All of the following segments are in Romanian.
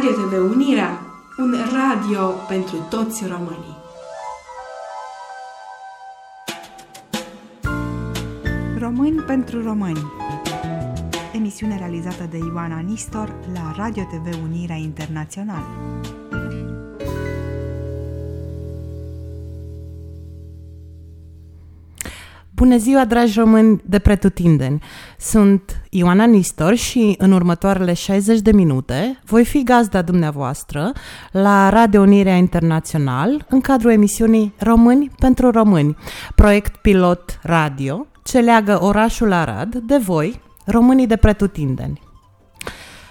Radio TV Unirea, un radio pentru toți românii. Români pentru români Emisiune realizată de Ioana Nistor la Radio TV Unirea Internațională. Bună ziua, dragi români de pretutindeni! Sunt Ioana Nistor și în următoarele 60 de minute voi fi gazda dumneavoastră la Radio Unirea Internațional în cadrul emisiunii Români pentru Români, proiect pilot radio ce leagă orașul Arad de voi, românii de pretutindeni.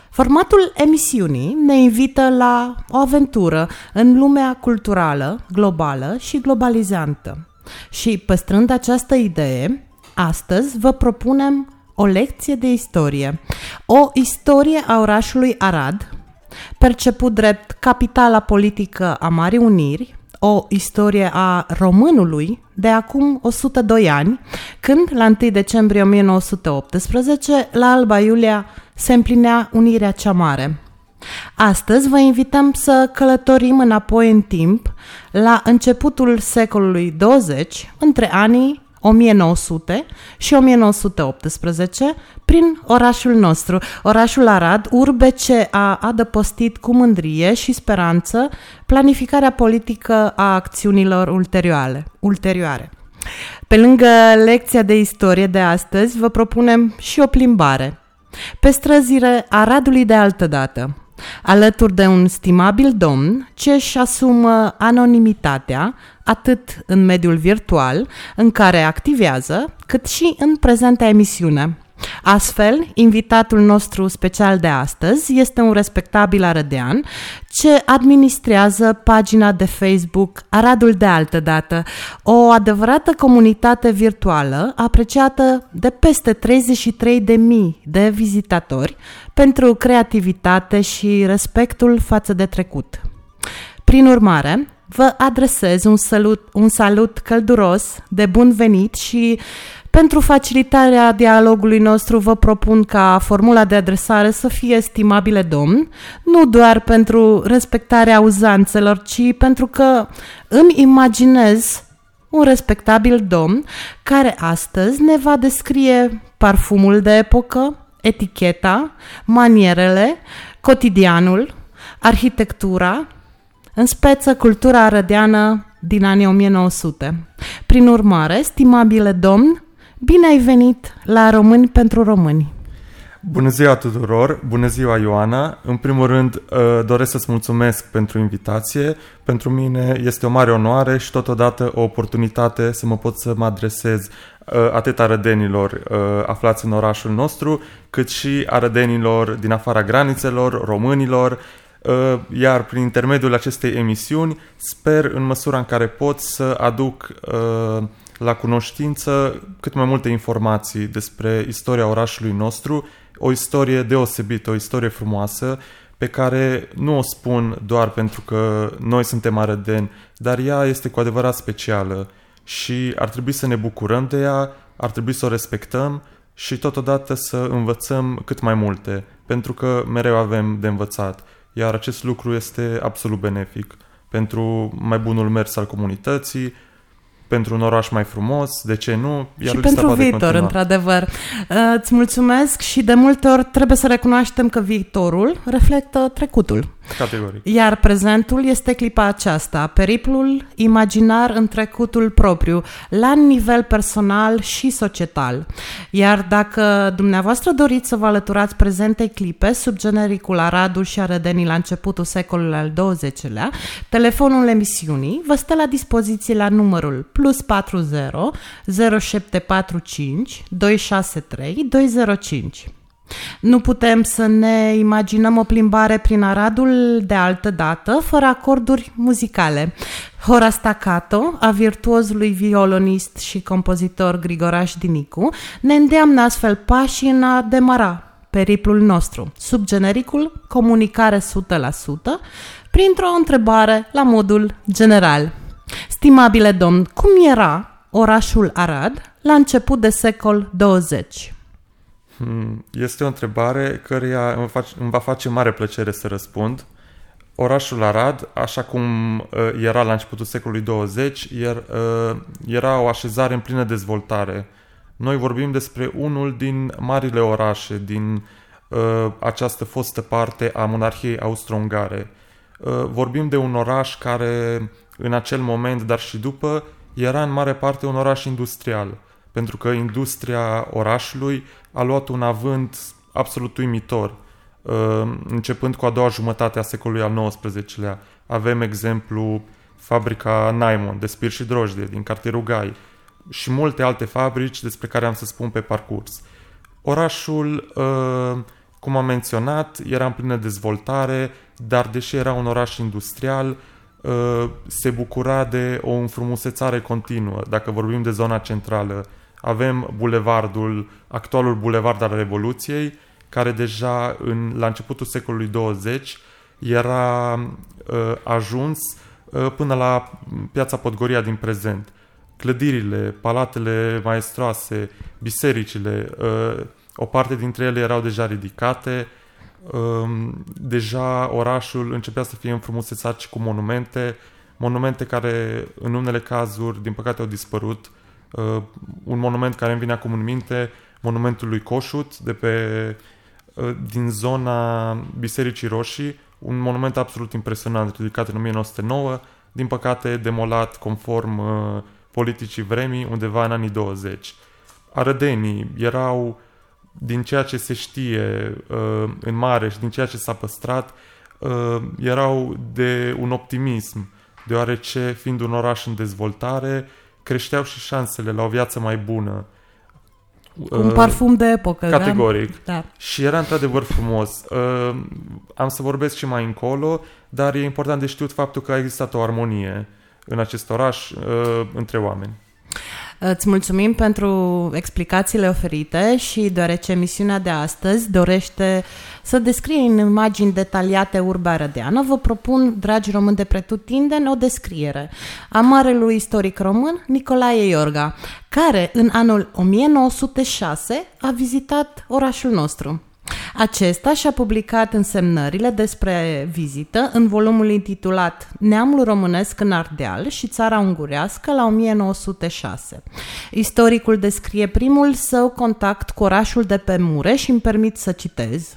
Formatul emisiunii ne invită la o aventură în lumea culturală, globală și globalizantă. Și păstrând această idee, astăzi vă propunem o lecție de istorie. O istorie a orașului Arad, perceput drept capitala politică a Marii Uniri, o istorie a românului de acum 102 ani, când, la 1 decembrie 1918, la Alba Iulia se împlinea Unirea cea Mare. Astăzi vă invităm să călătorim înapoi în timp, la începutul secolului 20, între anii 1900 și 1918, prin orașul nostru, orașul Arad, urbe ce a adăpostit cu mândrie și speranță planificarea politică a acțiunilor ulterioare. ulterioare. Pe lângă lecția de istorie de astăzi, vă propunem și o plimbare. Pe străzile Aradului de altă dată, alături de un stimabil domn ceș își asumă anonimitatea atât în mediul virtual în care activează, cât și în prezenta emisiune. Astfel, invitatul nostru special de astăzi este un respectabil arădean ce administrează pagina de Facebook Aradul de altă dată, o adevărată comunitate virtuală apreciată de peste 33.000 de vizitatori pentru creativitate și respectul față de trecut. Prin urmare, vă adresez un salut, un salut călduros de bun venit și pentru facilitarea dialogului nostru vă propun ca formula de adresare să fie estimabile domn, nu doar pentru respectarea uzanțelor, ci pentru că îmi imaginez un respectabil domn care astăzi ne va descrie parfumul de epocă, eticheta, manierele, cotidianul, arhitectura, în speță cultura arădeană din anii 1900. Prin urmare, stimabile domn, bine ai venit la Români pentru Români! Bună ziua tuturor! Bună ziua Ioana! În primul rând uh, doresc să-ți mulțumesc pentru invitație. Pentru mine este o mare onoare și totodată o oportunitate să mă pot să mă adresez uh, atât arădenilor uh, aflați în orașul nostru, cât și arădenilor din afara granițelor, românilor, iar prin intermediul acestei emisiuni sper în măsura în care pot să aduc la cunoștință cât mai multe informații despre istoria orașului nostru, o istorie deosebită, o istorie frumoasă, pe care nu o spun doar pentru că noi suntem arădeni, dar ea este cu adevărat specială și ar trebui să ne bucurăm de ea, ar trebui să o respectăm și totodată să învățăm cât mai multe, pentru că mereu avem de învățat, iar acest lucru este absolut benefic pentru mai bunul mers al comunității, pentru un oraș mai frumos, de ce nu? Iar și pentru viitor, continua. într-adevăr. Uh, îți mulțumesc și de multe ori trebuie să recunoaștem că viitorul reflectă trecutul. Categoric. Iar prezentul este clipa aceasta, periplul imaginar în trecutul propriu, la nivel personal și societal. Iar dacă dumneavoastră doriți să vă alăturați prezentei clipe sub genericul Aradul și Arădenii la începutul secolului al XX-lea, telefonul emisiunii vă stă la dispoziție la numărul plus 40 0745 263 205. Nu putem să ne imaginăm o plimbare prin Aradul de altă dată, fără acorduri muzicale. Hora staccato a virtuozului violonist și compozitor Grigoraș Dinicu ne îndeamnă astfel pașii în a demara periplul nostru, sub genericul Comunicare 100%, printr-o întrebare la modul general. Stimabile domn, cum era orașul Arad la început de secol 20? Hmm, Este o întrebare căreia îmi, fac, îmi va face mare plăcere să răspund. Orașul Arad, așa cum uh, era la începutul secolului 20, er, uh, era o așezare în plină dezvoltare. Noi vorbim despre unul din marile orașe din uh, această fostă parte a monarhiei austro-ungare. Uh, vorbim de un oraș care în acel moment, dar și după, era în mare parte un oraș industrial, pentru că industria orașului a luat un avânt absolut uimitor. Uh, Începând cu a doua jumătate a secolului al XIX-lea, avem exemplu fabrica Naimon de spir și drojdie din cartierul Gai și multe alte fabrici despre care am să spun pe parcurs. Orașul, uh, cum am menționat, era în plină dezvoltare, dar deși era un oraș industrial, uh, se bucura de o înfrumusețare continuă. Dacă vorbim de zona centrală, avem bulevardul, actualul bulevard al Revoluției, care deja în, la începutul secolului 20 era uh, ajuns uh, până la piața Podgoria din prezent. Clădirile, palatele maestroase, bisericile, uh, o parte dintre ele erau deja ridicate, um, deja orașul începea să fie înfrumusețat și cu monumente, monumente care în unele cazuri, din păcate, au dispărut. Uh, un monument care îmi vine acum în minte, monumentul lui Coșut, de pe, uh, din zona Bisericii Roșii, un monument absolut impresionant, ridicat în 1909, din păcate demolat conform uh, politicii vremii undeva în anii 20. Arădenii erau, din ceea ce se știe uh, în mare și din ceea ce s-a păstrat, uh, erau de un optimism, deoarece, fiind un oraș în dezvoltare, creșteau și șansele la o viață mai bună. Un Uh, parfum de epocă. Categoric. Da? Da. Și era într-adevăr frumos. Uh, am să vorbesc și mai încolo, dar e important de știut faptul că a existat o armonie în acest oraș uh, între oameni. Îți mulțumim pentru explicațiile oferite și deoarece emisiunea de astăzi dorește să descrie în imagini detaliate urbea rădeană, vă propun, dragi români de pretutindeni, o descriere a marelui istoric român Nicolae Iorga, care în anul 1906 a vizitat orașul nostru. Acesta și-a publicat însemnările despre vizită în volumul intitulat Neamul românesc în Ardeal și țara ungurească la 1906. Istoricul descrie primul său contact cu orașul de pe Mureș și îmi permit să citez.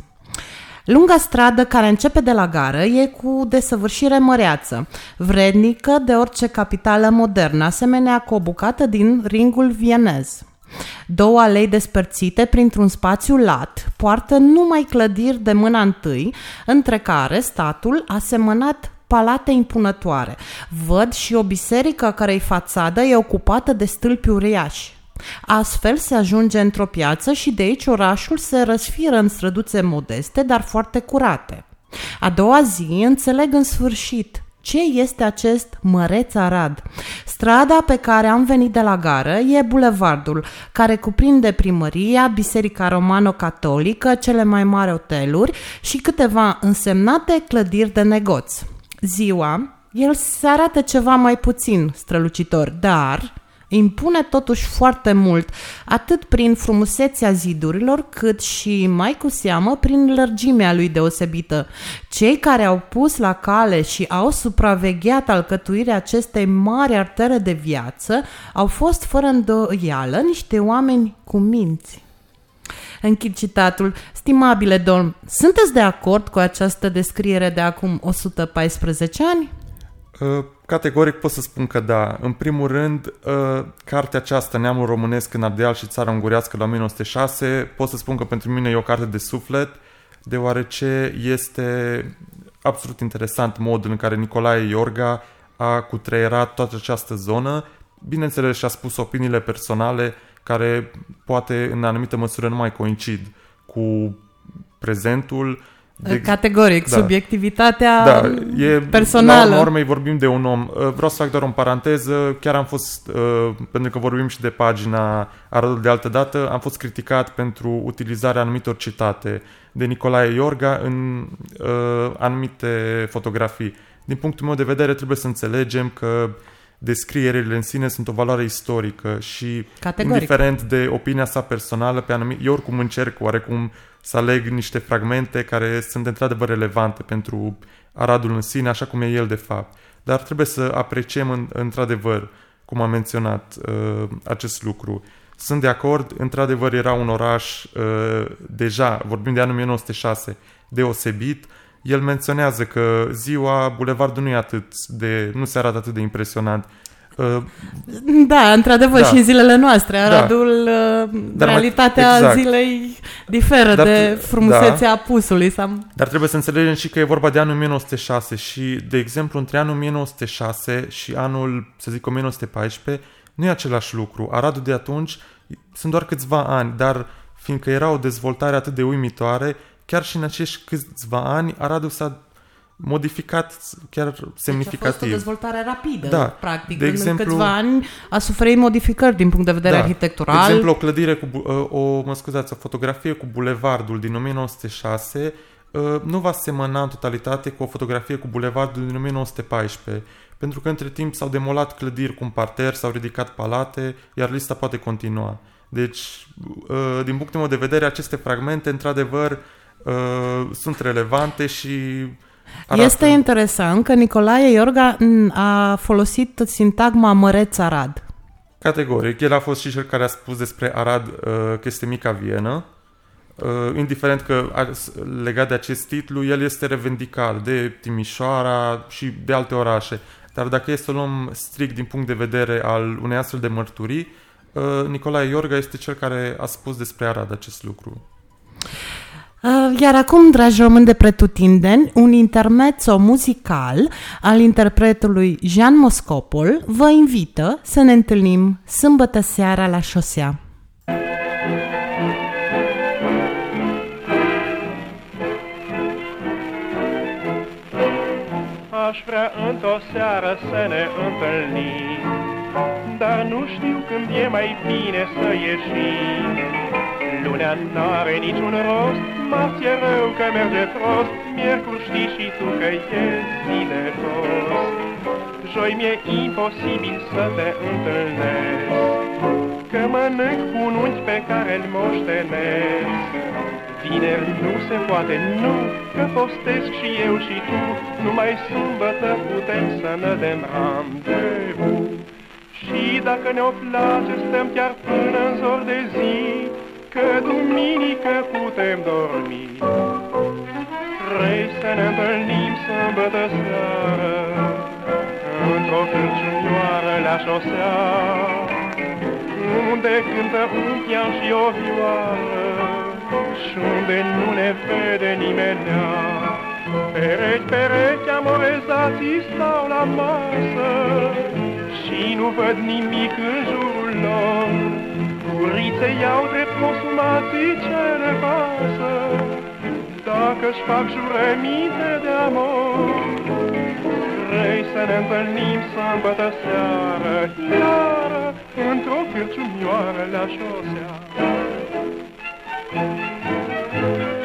Lunga stradă care începe de la gară e cu desăvârșire măreață, vrednică de orice capitală modernă, asemenea cu o bucată din ringul vienez. Două alei despărțite printr-un spațiu lat poartă numai clădiri de mâna întâi, între care statul a semănat palate impunătoare. Văd și o biserică a cărei fațadă e ocupată de stâlpi uriași. Astfel se ajunge într-o piață și de aici orașul se răsfiră în străduțe modeste, dar foarte curate. A doua zi înțeleg în sfârșit ce este acest măreț Arad? Strada pe care am venit de la gară e bulevardul, care cuprinde primăria, Biserica Romano-Catolică, cele mai mari hoteluri și câteva însemnate clădiri de negoț. Ziua, el se arată ceva mai puțin strălucitor, dar impune totuși foarte mult, atât prin frumusețea zidurilor, cât și, mai cu seamă, prin lărgimea lui deosebită. Cei care au pus la cale și au supravegheat alcătuirea acestei mari artere de viață au fost, fără îndoială, niște oameni cu minți. Închid citatul. Stimabile domn, sunteți de acord cu această descriere de acum 114 ani? Uh, Categoric pot să spun că da. În primul rând, uh, cartea aceasta, Neamul Românesc în Ardeal și Țara Ungurească la 1906, pot să spun că pentru mine e o carte de suflet, deoarece este absolut interesant modul în care Nicolae Iorga a cutreierat toată această zonă. Bineînțeles, și-a spus opiniile personale care poate în anumită măsură nu mai coincid cu prezentul, de, Categoric, da. subiectivitatea da, e, personală. La urmei vorbim de un om. Uh, vreau să fac doar o paranteză. Chiar am fost, uh, pentru că vorbim și de pagina Aradul de altă dată, am fost criticat pentru utilizarea anumitor citate de Nicolae Iorga în uh, anumite fotografii. Din punctul meu de vedere trebuie să înțelegem că descrierile în sine sunt o valoare istorică și Categoric. indiferent de opinia sa personală pe anumit, eu oricum încerc oarecum să aleg niște fragmente care sunt într-adevăr relevante pentru Aradul în sine, așa cum e el de fapt. Dar trebuie să apreciem în, într-adevăr, cum am menționat, uh, acest lucru. Sunt de acord, într-adevăr era un oraș uh, deja, vorbim de anul 1906, deosebit. El menționează că ziua, bulevardul nu e atât de, nu se arată atât de impresionant. Uh, Da, într-adevăr, Da. și în zilele noastre. Aradul, uh, Dar mai- realitatea exact. zilei diferă Dar- de frumusețea pusului. Sau... Dar trebuie să înțelegem și că e vorba de anul 1906 și, de exemplu, între anul 1906 și anul, să zic, 1914, nu e același lucru. Aradul de atunci sunt doar câțiva ani, dar fiindcă era o dezvoltare atât de uimitoare, chiar și în acești câțiva ani, Aradul s-a modificat chiar Deci a fost o semnificativ. dezvoltare rapidă, Da. practic. De în exemplu- câțiva ani a suferit modificări din punct de vedere Da. arhitectural. De exemplu, o clădire cu, bu- uh, o, mă scuzați, o fotografie cu bulevardul din 1906 uh, nu va semăna în totalitate cu o fotografie cu bulevardul din 1914, pentru că între timp s-au demolat clădiri cu un parter, s-au ridicat palate, iar lista poate continua. Deci, uh, din punctul meu de vedere, aceste fragmente, într-adevăr, uh, sunt relevante și arată... Este interesant că Nicolae Iorga m, a folosit sintagma măreț Arad. Categoric. El a fost și cel care a spus despre Arad uh, că este mica Vienă. Uh, indiferent că a- s- legat de acest titlu, el este revendicat de Timișoara și de alte orașe. Dar dacă este să o luăm strict din punct de vedere al unei astfel de mărturii, uh, Nicolae Iorga este cel care a spus despre Arad acest lucru. Uh, Iar acum, dragi români de pretutindeni, un intermezzo muzical al interpretului Jean Moscopol vă invită să ne întâlnim sâmbătă seara la șosea. Aș vrea într-o seară să ne întâlnim Dar nu știu când e mai bine să ieșim Lunea n-are niciun rost Marți e rău că merge prost Miercuri știi și tu că e zi de rost Joi mi-e imposibil să te întâlnesc Că mănânc cu un unchi pe care îl moștenesc Vineri nu se poate, nu, că postesc și eu și tu, numai sâmbătă putem să ne dăm randevu. Și dacă ne-o place, stăm chiar până în zor de zi, că duminică putem dormi. Vrei să ne întâlnim sâmbătă seară, într-o cârciunioară la șosea, unde cântă un pian și o vioară, și unde nu ne vede nimenea. Perechi, perechi amorezații stau la masă și nu văd nimic în jurul lor. Curițe iau drept consumații ce ne pasă, dacă-și fac jurăminte de amor. Vrei să ne întâlnim sâmbătă seară, iară, într-o cârciumioară la șosea. Radio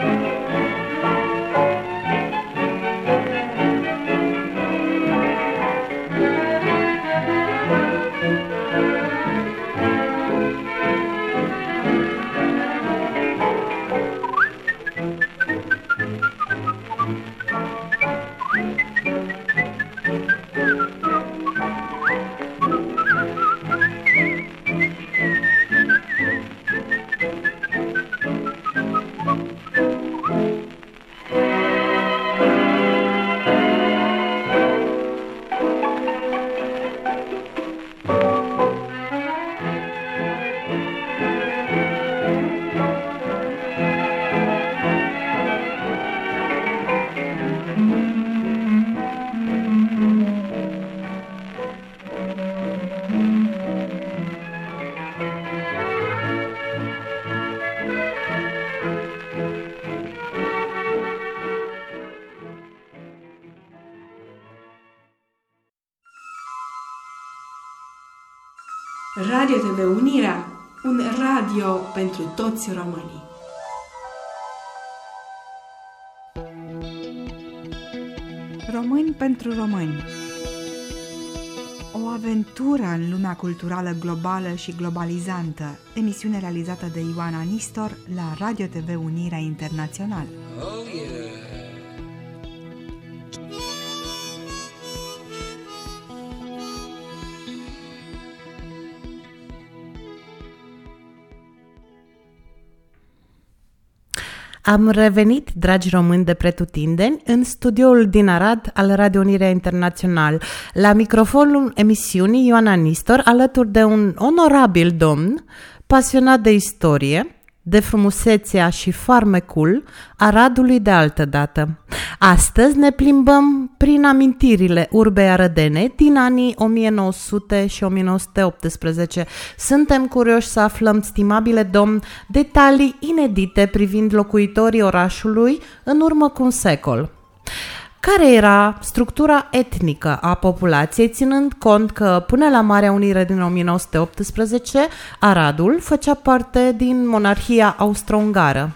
TV Unirea, un radio pentru toți românii. Români pentru români O aventură în lumea culturală globală și globalizantă, emisiune realizată de Ioana Nistor la Radio TV Unirea Internațională. Am revenit, dragi români de pretutindeni, în studioul din Arad al Radio Unirea Internațional, la microfonul emisiunii Ioana Nistor, alături de un onorabil domn, pasionat de istorie, de frumusețea și farmecul Aradului de altă dată. Astăzi ne plimbăm prin amintirile urbei arădene din anii 1900 și 1918. Suntem curioși să aflăm, stimabile domn, detalii inedite privind locuitorii orașului în urmă cu un secol care era structura etnică a populației, ținând cont că până la Marea Unire din 1918, Aradul făcea parte din monarhia austro-ungară.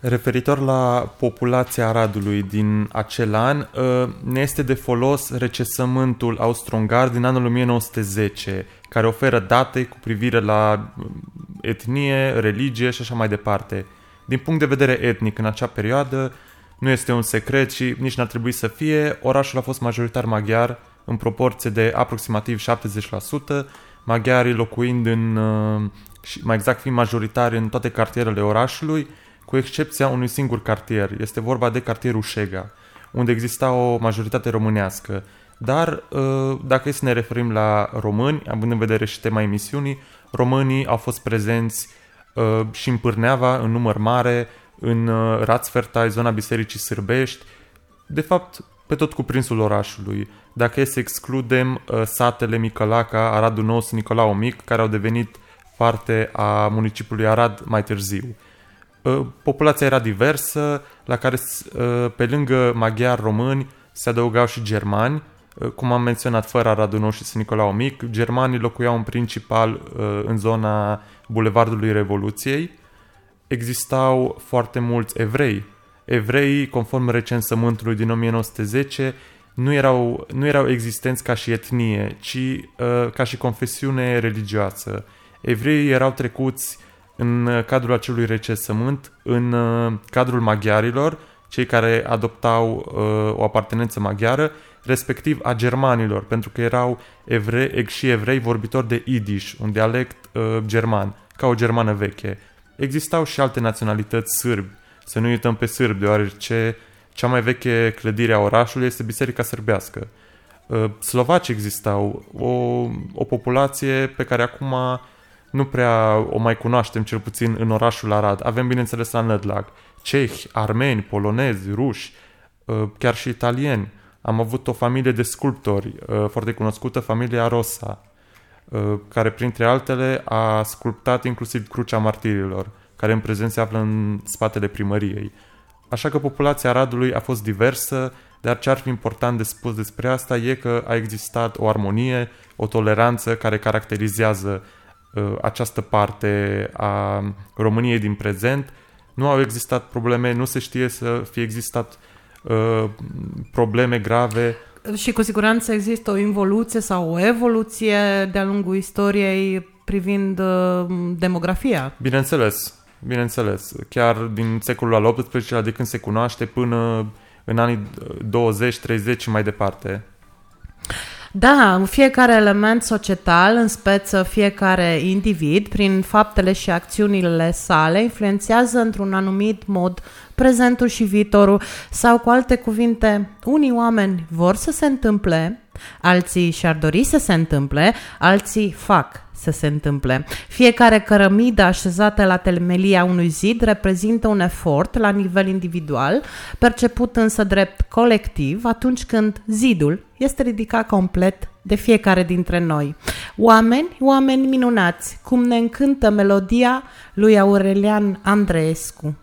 Referitor la populația Aradului din acel an, ă, ne este de folos recesământul austro-ungar din anul 1910, care oferă date cu privire la etnie, religie și așa mai departe. Din punct de vedere etnic, în acea perioadă, nu este un secret și nici n-ar trebui să fie. Orașul a fost majoritar maghiar în proporție de aproximativ 70%, maghiarii locuind în, uh, mai exact fiind majoritari în toate cartierele orașului, cu excepția unui singur cartier. Este vorba de cartierul Șega, unde exista o majoritate românească. Dar, uh, dacă e să ne referim la români, având în vedere și tema emisiunii, românii au fost prezenți uh, și în Pârneava, în număr mare, în uh, Rațfertai, zona Bisericii Sârbești, de fapt pe tot cuprinsul orașului. Dacă e să excludem uh, satele Micălaca, Aradul Nou și Nicolau Mic, care au devenit parte a municipiului Arad mai târziu. Uh, populația era diversă, la care pe lângă maghiari români se adăugau și germani, cum am menționat, fără Aradul Nou și Sfânt Nicolau Mic, germanii locuiau în principal în zona Bulevardului Revoluției, existau foarte mulți evrei. Evreii, conform recensământului din 1910, nu erau, nu erau existenți ca și etnie, ci uh, ca și confesiune religioasă. Evreii erau trecuți în cadrul acelui recensământ, în uh, cadrul maghiarilor, cei care adoptau uh, o apartenență maghiară, respectiv a germanilor, pentru că erau evrei și evrei vorbitori de Yiddish, un dialect uh, german, ca o germană veche. Existau și alte naționalități sârbi, să nu uităm pe sârbi, deoarece cea mai veche clădire a orașului este Biserica Sârbească. Uh, slovaci existau, o, o populație pe care acum nu prea o mai cunoaștem, cel puțin în orașul Arad. Avem, bineînțeles, la Nădlag, cehi, armeni, polonezi, ruși, uh, chiar și italieni. Am avut o familie de sculptori uh, foarte cunoscută, familia Rosa. Uh, care printre altele a sculptat inclusiv Crucea Martirilor, care în prezent se află în spatele primăriei. Așa că populația Aradului a fost diversă, dar ce ar fi important de spus despre asta e că a existat o armonie, o toleranță care caracterizează uh, această parte a României din prezent. Nu au existat probleme, nu se știe să fie existat uh, probleme grave și cu siguranță există o involuție sau o evoluție de-a lungul istoriei privind uh, demografia. Bineînțeles, bineînțeles. Chiar din secolul al XVIII-lea, de când se cunoaște, până în anii 20-30 și mai departe. Da, fiecare element societal, în speță fiecare individ, prin faptele și acțiunile sale, influențează într-un anumit mod prezentul și viitorul, sau cu alte cuvinte, unii oameni vor să se întâmple, alții și-ar dori să se întâmple, alții fac să se întâmple. Fiecare cărămidă așezată la temelia unui zid reprezintă un efort la nivel individual, perceput însă drept colectiv atunci când zidul este ridicat complet de fiecare dintre noi. Oameni, oameni minunați, cum ne încântă melodia lui Aurelian Andreescu.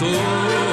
Strălucitor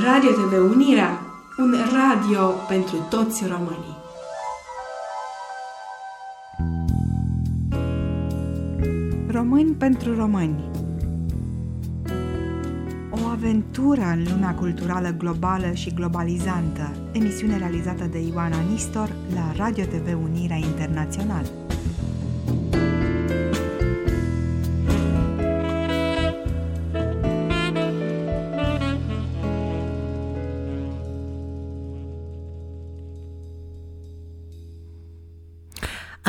Radio TV Unirea, un radio pentru toți românii. Români pentru români O aventură în lumea culturală globală și globalizantă, emisiune realizată de Ioana Nistor la Radio TV Unirea Internațional.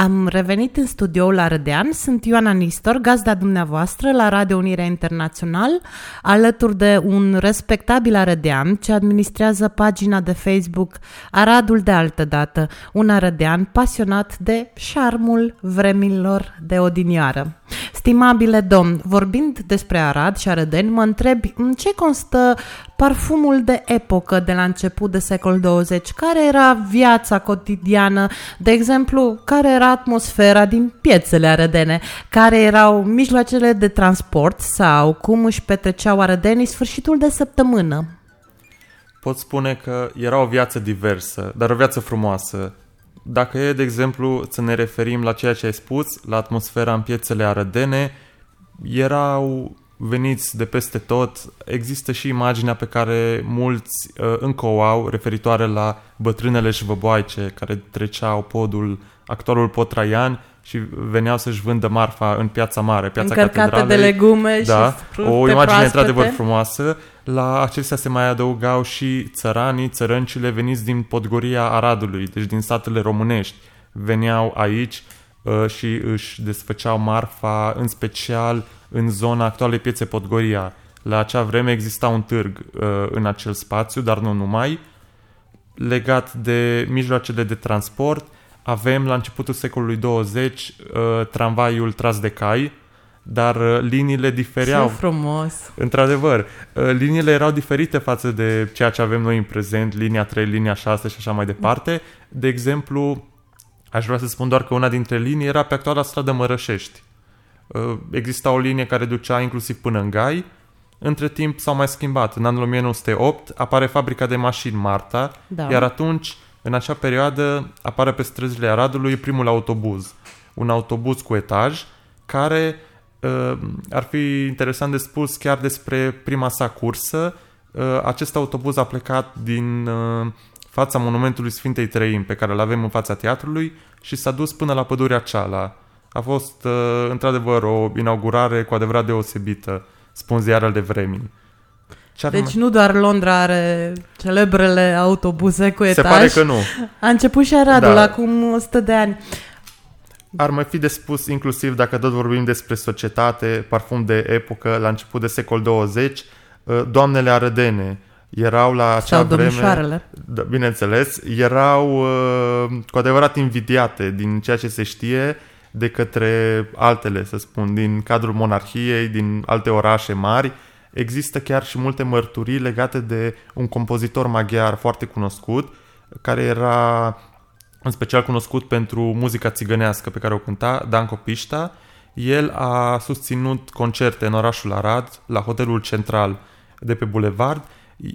Am revenit în studioul Ardean, sunt Ioana Nistor, gazda dumneavoastră la Radio Unirea Internațional, alături de un respectabil arădean ce administrează pagina de Facebook Aradul de altă dată, un arădean pasionat de șarmul vremilor de odinioară. Stimabile domn, vorbind despre Arad și arădeni, mă întrebi în ce constă parfumul de epocă de la început de secol 20, care era viața cotidiană, de exemplu, care era atmosfera din piețele arădene, care erau mijloacele de transport sau cum își petreceau arădenii sfârșitul de săptămână. Pot spune că era o viață diversă, dar o viață frumoasă. Dacă e, de exemplu, să ne referim la ceea ce ai spus, la atmosfera în piețele arădene, erau veniți de peste tot. Există și imaginea pe care mulți uh, încă o au referitoare la bătrânele șvăboaice care treceau podul, actualul pod Traian și veneau să-și vândă marfa în piața mare, piața Încărcate catedralei. de legume da, și fructe o imagine proaspete. într-adevăr frumoasă. La acestea se mai adăugau și țăranii, țărăncile veniți din Podgoria Aradului, deci din satele românești. Veneau aici uh, și își desfăceau marfa, în special în zona actualei piețe Podgoria. La acea vreme exista un târg uh, în acel spațiu, dar nu numai. Legat de mijloacele de transport, avem la începutul secolului 20 uh, tramvaiul tras de cai, dar uh, liniile difereau. Ce frumos! Într-adevăr, uh, liniile erau diferite față de ceea ce avem noi în prezent, linia 3, linia 6 și așa mai departe. De exemplu, aș vrea să spun doar că una dintre linii era pe actuala stradă Mărășești. Uh, Exista o linie care ducea inclusiv până în Gai. Între timp s-au mai schimbat. În anul 1908 apare fabrica de mașini Marta, Da. iar atunci, în acea perioadă, apare pe străzile Aradului primul autobuz. Un autobuz cu etaj, care uh, ar fi interesant de spus chiar despre prima sa cursă. Uh, acest autobuz a plecat din uh, fața monumentului Sfintei Trăim, pe care îl avem în fața teatrului, și s-a dus până la pădurea Ceala. A fost, uh, într-adevăr, o inaugurare cu adevărat deosebită, spun ziarele de vremii. Ce ar Deci mai- nu doar Londra are celebrele autobuze cu Se etaj. pare că nu. A început și Aradul Da. acum 100 de ani. Ar mai fi de spus, inclusiv dacă tot vorbim despre societate, parfum de epocă, la început de secol 20, uh, doamnele arădene erau la acea Sau vreme... domnișoarele. Da, bineînțeles, erau uh, cu adevărat invidiate din ceea ce se știe de către altele, să spun, din cadrul monarhiei, din alte orașe mari. Există chiar și multe mărturii legate de un compozitor maghiar foarte cunoscut, care era în special cunoscut pentru muzica țigănească pe care o cânta, Danco Pișta. El a susținut concerte în orașul Arad, la hotelul central de pe bulevard.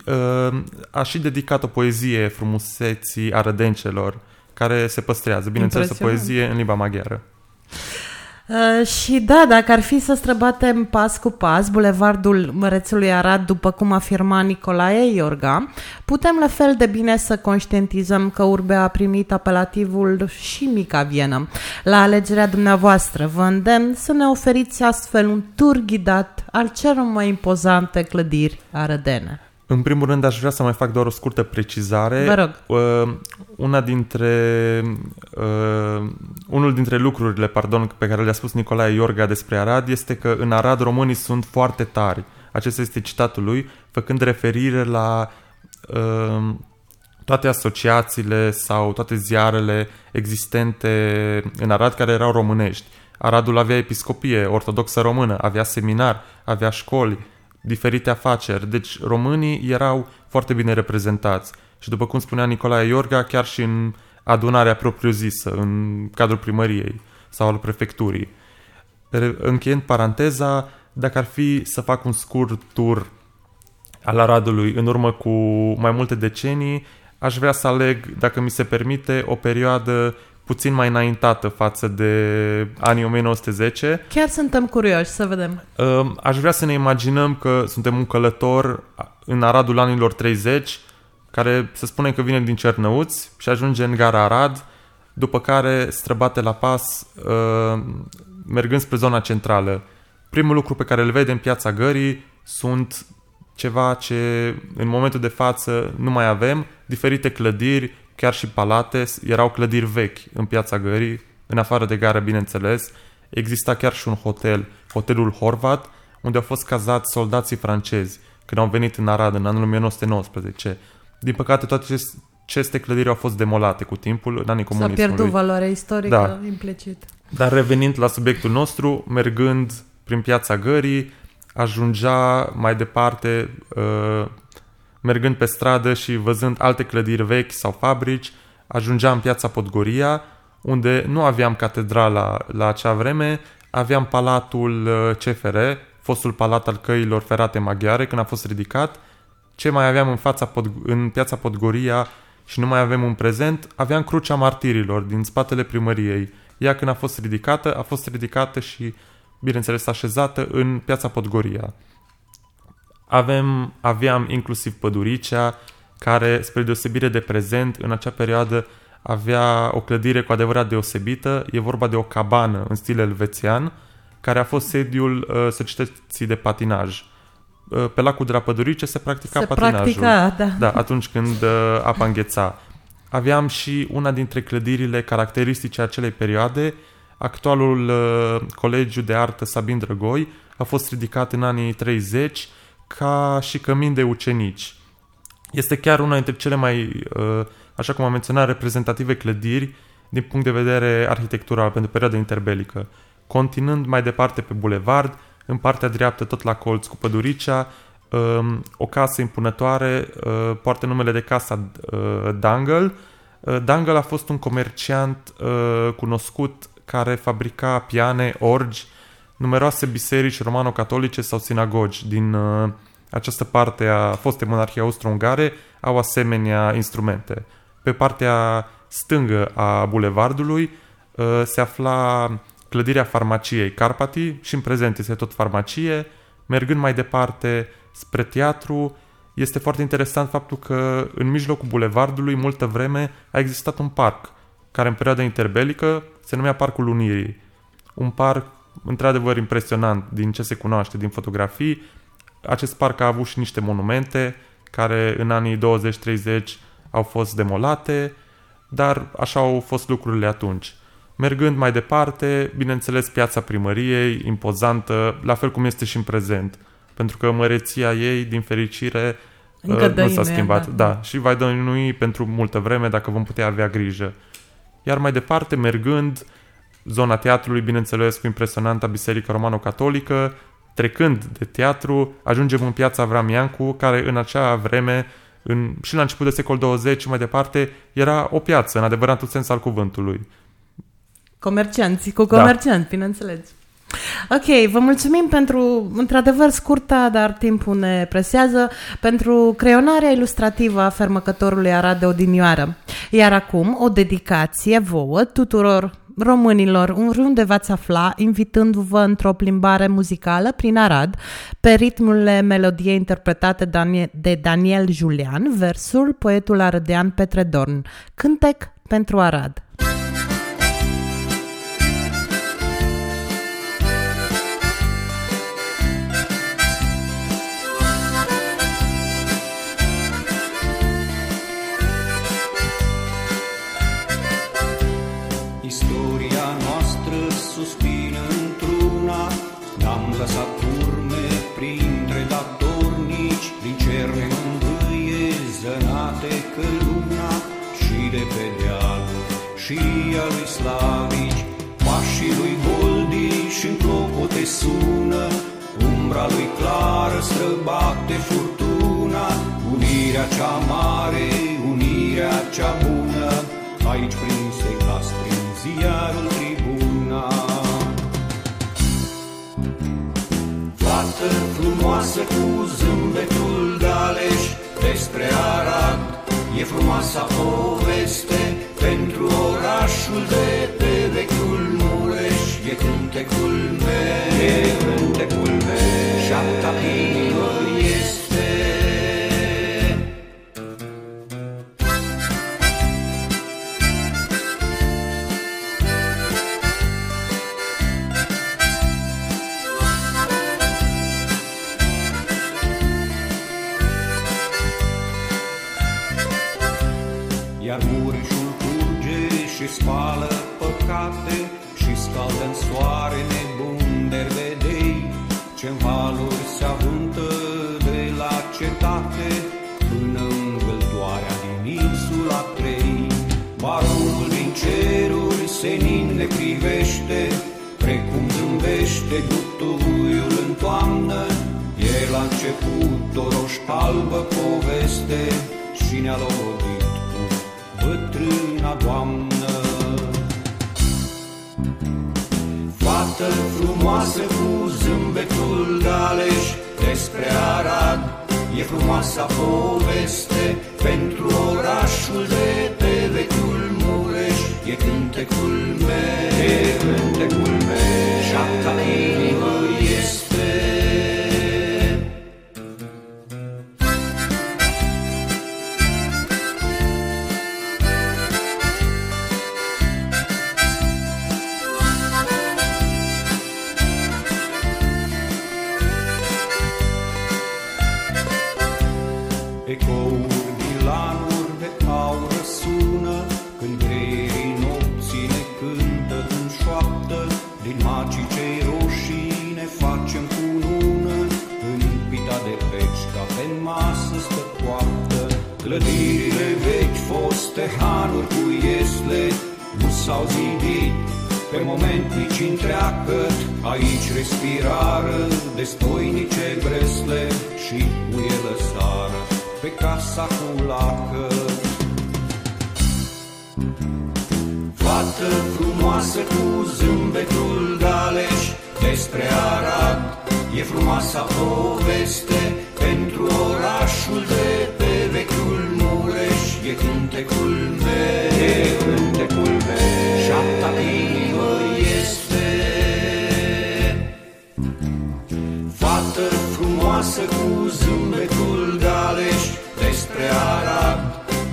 Uh, A și dedicat o poezie frumuseții arădencelor, care se păstrează, bineînțeles, o Impresionant. poezie în limba maghiară. Uh, și da, dacă ar fi să străbatem pas cu pas bulevardul Mărețului Arad, după cum afirma Nicolae Iorga, putem la fel de bine să conștientizăm că Urbea a primit apelativul și Mica Vienă. La alegerea dumneavoastră vă îndemn să ne oferiți astfel un tur ghidat al celor mai impozante clădiri arădene. În primul rând, aș vrea să mai fac doar o scurtă precizare. Vă rog. Uh, una dintre, uh, unul dintre lucrurile, pardon, pe care le-a spus Nicolae Iorga despre Arad este că în Arad românii sunt foarte tari. Acesta este citatul lui, făcând referire la uh, toate asociațiile sau toate ziarele existente în Arad care erau românești. Aradul avea episcopie ortodoxă română, avea seminar, avea școli, diferite afaceri. Deci românii erau foarte bine reprezentați. Și după cum spunea Nicolae Iorga, chiar și în adunarea propriu-zisă, în cadrul primăriei sau al prefecturii. Re- Încheiând paranteza, dacă ar fi să fac un scurt tur al Aradului în urmă cu mai multe decenii, aș vrea să aleg, dacă mi se permite, o perioadă puțin mai înaintată față de anii 1910. Chiar suntem curioși să vedem. Um, Aș vrea să ne imaginăm că suntem un călător în Aradul anilor 30, care să spunem că vine din Cernăuți și ajunge în gara Arad, după care străbate la pas uh, mergând spre zona centrală. Primul lucru pe care îl vede în piața gării sunt ceva ce în momentul de față nu mai avem, diferite clădiri, chiar și palate, erau clădiri vechi în piața gării, în afară de gară, bineînțeles. Exista chiar și un hotel, hotelul Horvat, unde au fost cazați soldații francezi când au venit în Arad în anul 1919. Din păcate, toate acest- aceste clădiri au fost demolate cu timpul în anii S-a comunismului. pierdut valoarea istorică Da. implicit. Dar revenind la subiectul nostru, mergând prin piața gării, ajungea mai departe, uh, mergând pe stradă și văzând alte clădiri vechi sau fabrici, ajungea în piața Podgoria, unde nu aveam catedrala la acea vreme, aveam palatul uh, CFR, fostul palat al căilor ferate maghiare, când a fost ridicat. Ce mai aveam în, fața Pod- în piața Podgoria și nu mai avem în prezent, aveam crucea martirilor din spatele primăriei. Ea când a fost ridicată, a fost ridicată și, bineînțeles, așezată în piața Podgoria. Avem, aveam inclusiv păduricea, care, spre deosebire de prezent, în acea perioadă avea o clădire cu adevărat deosebită. E vorba de o cabană în stil elvețian, care a fost sediul uh, societății de patinaj. Uh, pe lacul de la Pădurice se practica Se patinajul. practica, da. Da, atunci când uh, apa îngheța. Aveam și una dintre clădirile caracteristice acelei perioade, Actualul uh, Colegiu de Artă Sabin Drăgoi a fost ridicat în anii 30 ca și cămin de ucenici. Este chiar una dintre cele mai, uh, așa cum am menționat, reprezentative clădiri din punct de vedere arhitectural pentru perioada interbelică. Continuând mai departe pe bulevard, în partea dreaptă tot la colț cu păduricea, um, o casă impunătoare uh, poartă numele de Casa uh, Dangle. Dangle a fost un comerciant cunoscut care fabrica piane, orgi, numeroase biserici romano-catolice sau sinagogi din această parte a fostei monarhii austro-ungare au asemenea instrumente. Pe partea stângă a bulevardului uh, se afla clădirea farmaciei Carpati și în prezent este tot farmacie. Mergând mai departe spre teatru, este foarte interesant faptul că în mijlocul bulevardului multă vreme a existat un parc, care în perioada interbelică se numea Parcul Unirii. Un parc într-adevăr impresionant din ce se cunoaște din fotografii, acest parc a avut și niște monumente care în anii 20-30 au fost demolate, dar așa au fost lucrurile atunci. Mergând mai departe, bineînțeles piața primăriei, impozantă, la fel cum este și în prezent, pentru că măreția ei, din fericire, Încă uh, nu s-a schimbat. Da. da, și va dăinui pentru multă vreme dacă vom putea avea grijă. Iar mai departe, mergând, zona teatrului, bineînțeles, cu impresionanta biserică romano-catolică, Trecând de teatru, ajungem în piața Avram Iancu, care în acea vreme, în, și la început de secol 20 și mai departe, era o piață, în adevăratul sens al cuvântului. Comercianți, cu comercianți, da. bineînțeles. Ok, vă mulțumim pentru, într-adevăr, scurta, dar timpul ne presează, pentru creionarea ilustrativă a fermăcătorului Arad de Odinioară. Iar acum, o dedicație vouă tuturor românilor, unde v-ați afla, invitându-vă într-o plimbare muzicală prin Arad, pe ritmurile melodiei interpretate de Daniel Julian, versul poetul arădean Petre Dorn. Cântec pentru Arad. Străbate furtuna, unirea cea mare, unirea cea bună, aici prinse glas prin ziarul tribuna. Fată frumoasă cu zâmbetul Galeș, despre Arad, e frumoasa poveste, pentru orașul de s-au zidit pe moment nici întreagăt Aici respirară destoinice bresle Și uie lăsară pe casa cu lacăt Fată frumoasă cu zâmbetul galeș Despre Arad e frumoasa poveste Pentru orașul de pe vechiul Mureș. E cântecul meu, frumoasă cu zâmbetul galeș Despre Arad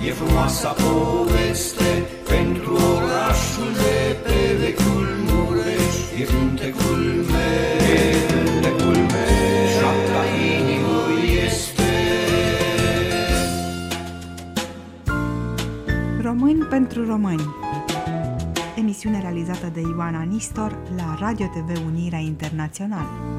e frumoasa poveste Pentru orașul de pe vechiul Mureș. E cântecul meu, e cântecul meu. Șapta inimă este. Români pentru români. Emisiune realizată de Ioana Nistor la Radio TV Unirea Internațională.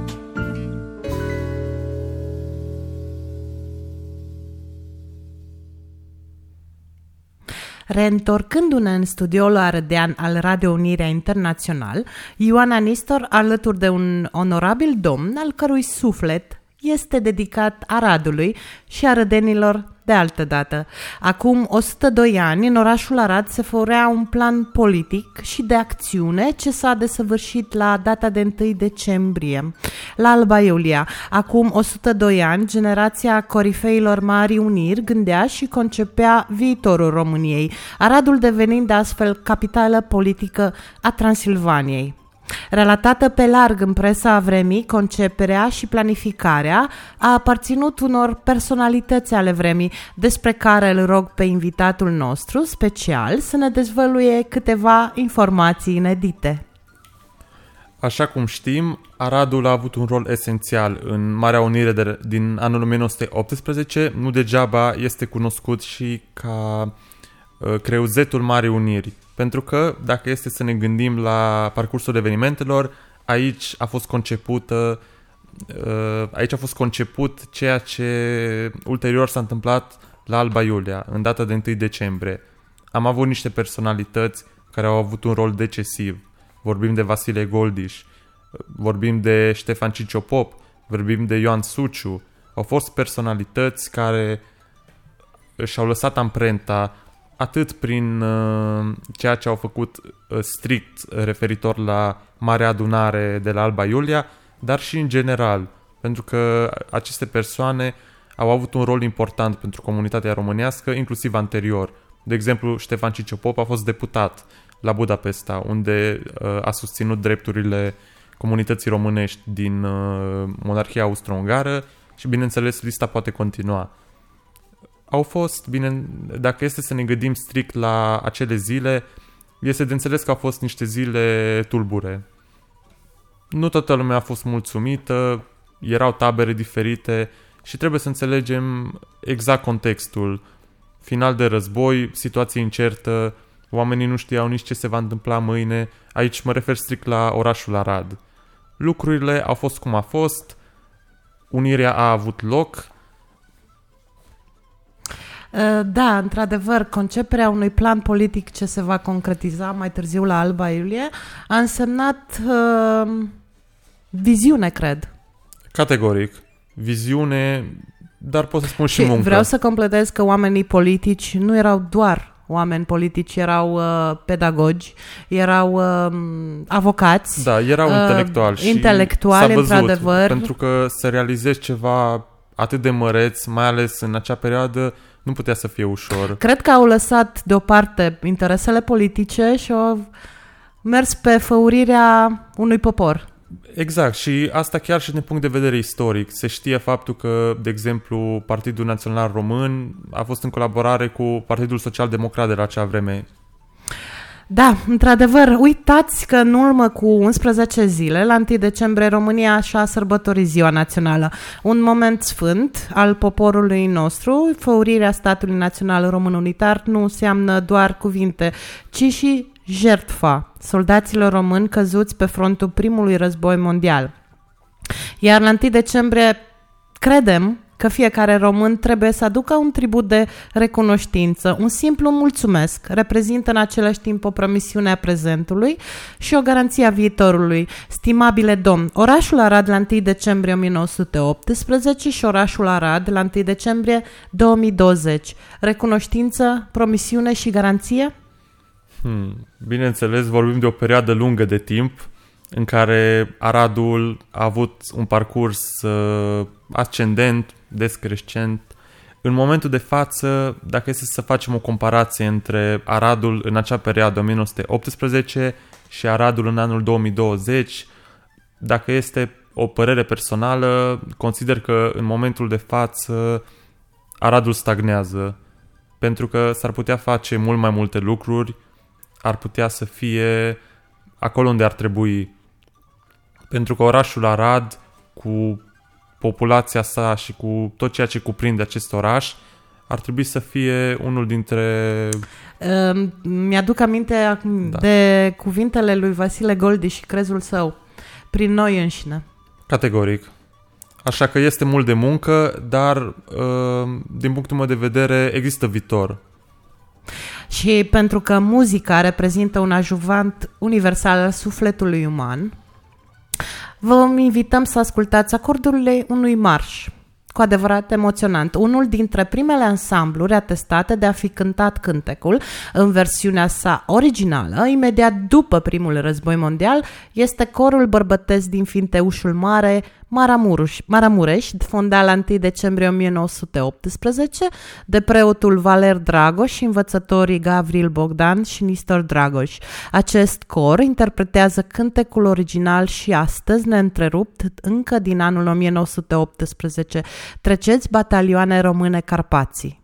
Reîntorcându-ne în studioul arădean al Radio Unirea Internațional, Ioana Nistor, alături de un onorabil domn al cărui suflet este dedicat Aradului și arădenilor de altă dată. Acum 102 ani, în orașul Arad se făurea un plan politic și de acțiune ce s-a desăvârșit la data de 1 decembrie, la Alba Iulia. Acum 102 ani, generația corifeilor Mari Uniri gândea și concepea viitorul României, Aradul devenind astfel capitală politică a Transilvaniei. Relatată pe larg în presa vremii, conceperea și planificarea a aparținut unor personalități ale vremii, despre care îl rog pe invitatul nostru special să ne dezvăluie câteva informații inedite. Așa cum știm, Aradul a avut un rol esențial în Marea Unire de, din anul 1918, nu degeaba este cunoscut și ca uh, creuzetul Marii Uniri. Pentru că, dacă este să ne gândim la parcursul evenimentelor, aici a fost concepută uh, aici a fost conceput ceea ce ulterior s-a întâmplat la Alba Iulia, în data de 1 decembrie. Am avut niște personalități care au avut un rol decisiv. Vorbim de Vasile Goldiș, vorbim de Ștefan Ciciopop, vorbim de Ioan Suciu. Au fost personalități care și-au lăsat amprenta atât prin uh, ceea ce au făcut uh, strict referitor la Marea Adunare de la Alba Iulia, dar și în general, pentru că aceste persoane au avut un rol important pentru comunitatea românească, inclusiv anterior. De exemplu, Ștefan Ciciopop a fost deputat la Budapesta, unde uh, a susținut drepturile comunității românești din uh, monarhia austro-ungară și, bineînțeles, lista poate continua au fost, bine, dacă este să ne gândim strict la acele zile, este de înțeles că au fost niște zile tulbure. Nu toată lumea a fost mulțumită, erau tabere diferite și trebuie să înțelegem exact contextul. Final de război, situație incertă, oamenii nu știau nici ce se va întâmpla mâine, aici mă refer strict la orașul Arad. Lucrurile au fost cum a fost, unirea a avut loc, Uh, da, într-adevăr, conceperea unui plan politic ce se va concretiza mai târziu la Alba Iulie a însemnat uh, viziune, cred. Categoric. Viziune, dar pot să spun și, și muncă. Vreau să completez că oamenii politici nu erau doar oameni politici, erau uh, pedagogi, erau uh, avocați. Da, erau uh, intelectuali. Și intelectuali, s-a văzut, într-adevăr. Pentru că să realizezi ceva atât de măreț, mai ales în acea perioadă, nu putea să fie ușor. Cred că au lăsat deoparte interesele politice și au mers pe făurirea unui popor. Exact, și asta chiar și din punct de vedere istoric. Se știe faptul că, de exemplu, Partidul Național Român a fost în colaborare cu Partidul Social Democrat de la acea vreme. Da, într-adevăr, uitați că în urmă cu 11 zile, la 1 decembrie, România și-a sărbătorit ziua națională. Un moment sfânt al poporului nostru, făurirea statului național român unitar nu înseamnă doar cuvinte, ci și jertfa soldaților români căzuți pe frontul primului război mondial. Iar la 1 decembrie credem că fiecare român trebuie să aducă un tribut de recunoștință, un simplu mulțumesc, reprezintă în același timp o promisiune a prezentului și o garanție a viitorului. Stimabile domn, orașul Arad la 1 decembrie 1918 și orașul Arad la 1 decembrie 2020. Recunoștință, promisiune și garanție? Hmm. Bineînțeles, vorbim de o perioadă lungă de timp în care Aradul a avut un parcurs uh, ascendent, descrescent. În momentul de față, dacă este să facem o comparație între Aradul în acea perioadă 1918 și Aradul în anul 2020, dacă este o părere personală, consider că în momentul de față Aradul stagnează, pentru că s-ar putea face mult mai multe lucruri, ar putea să fie acolo unde ar trebui. Pentru că orașul Arad, cu populația sa și cu tot ceea ce cuprinde acest oraș, ar trebui să fie unul dintre... Uh, mi-aduc aminte da. de cuvintele lui Vasile Goldi și crezul său, prin noi înșine. Categoric. Așa că este mult de muncă, dar uh, din punctul meu de vedere există viitor. Și pentru că muzica reprezintă un ajuvant universal al sufletului uman, vă invităm să ascultați acordurile unui marș cu adevărat emoționant. Unul dintre primele ansambluri atestate de a fi cântat cântecul în versiunea sa originală, imediat după primul război mondial, este corul bărbătesc din Finteușul Mare, Maramureș, Maramureș fondat la 1 decembrie 1918 de preotul Valer Dragoș și învățătorii Gavril Bogdan și Nistor Dragoș. Acest cor interpretează cântecul original și astăzi neîntrerupt încă din anul 1918. Treceți batalioane române Carpații.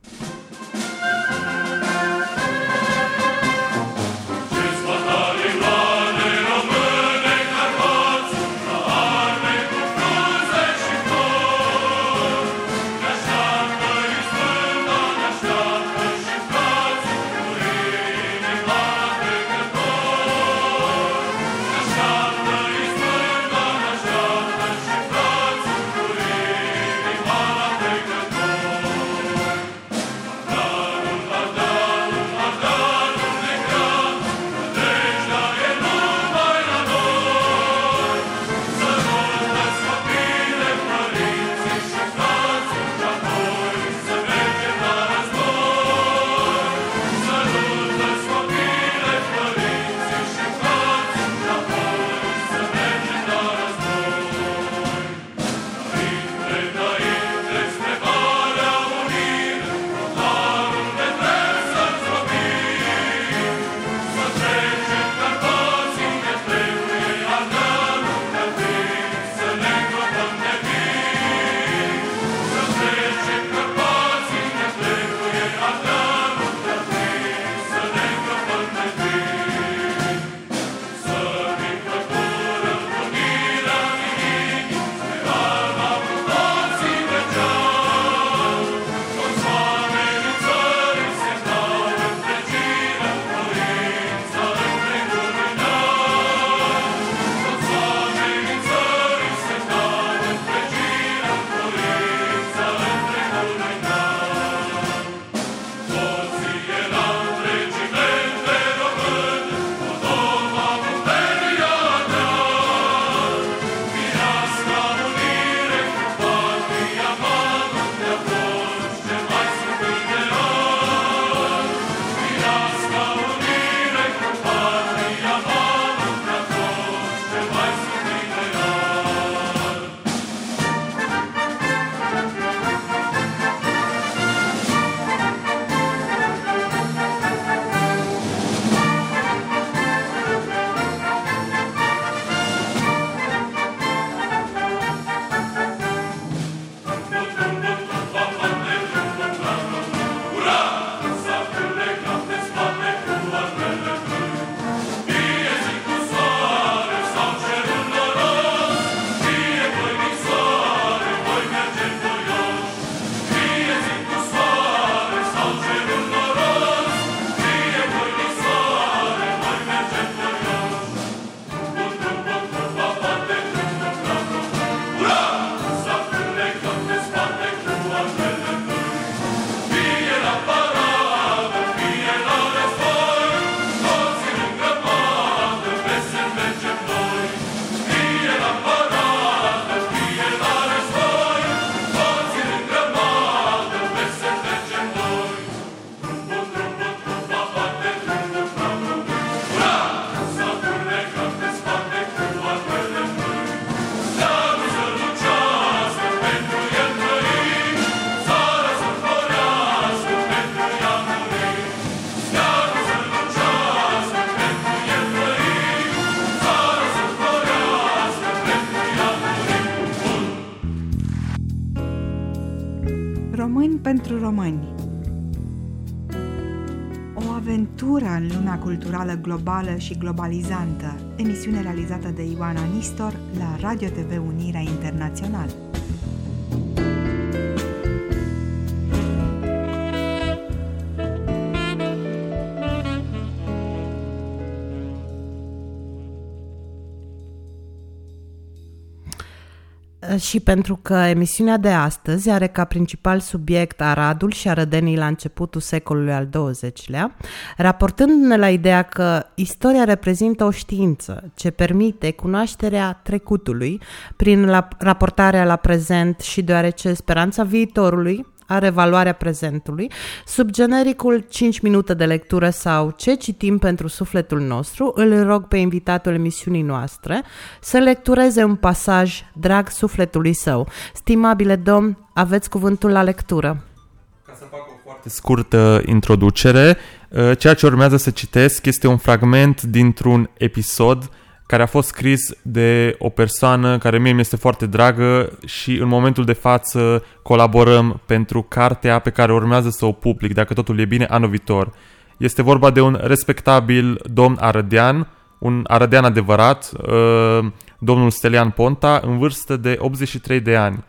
Aventură în lumea culturală globală și globalizantă Emisiune realizată de Ioana Nistor la Radio TV Unirea Internațională și pentru că emisiunea de astăzi are ca principal subiect Aradul și arădenii la începutul secolului al XX-lea, raportându-ne la ideea că istoria reprezintă o știință ce permite cunoașterea trecutului prin la, raportarea la prezent și deoarece speranța viitorului are valoarea prezentului, sub genericul 5 minute de lectură sau ce citim pentru sufletul nostru, îl rog pe invitatul emisiunii noastre să lectureze un pasaj drag sufletului său. Stimabile domn, aveți cuvântul la lectură. Ca să fac o foarte scurtă introducere, uh, ceea ce urmează să citesc este un fragment dintr-un episod care a fost scris de o persoană care mie mi este foarte dragă și în momentul de față colaborăm pentru cartea pe care urmează să o public, dacă totul e bine, anul viitor. Este vorba de un respectabil domn arădean, un arădean adevărat, uh, domnul Stelian Ponta, în vârstă de 83 de ani,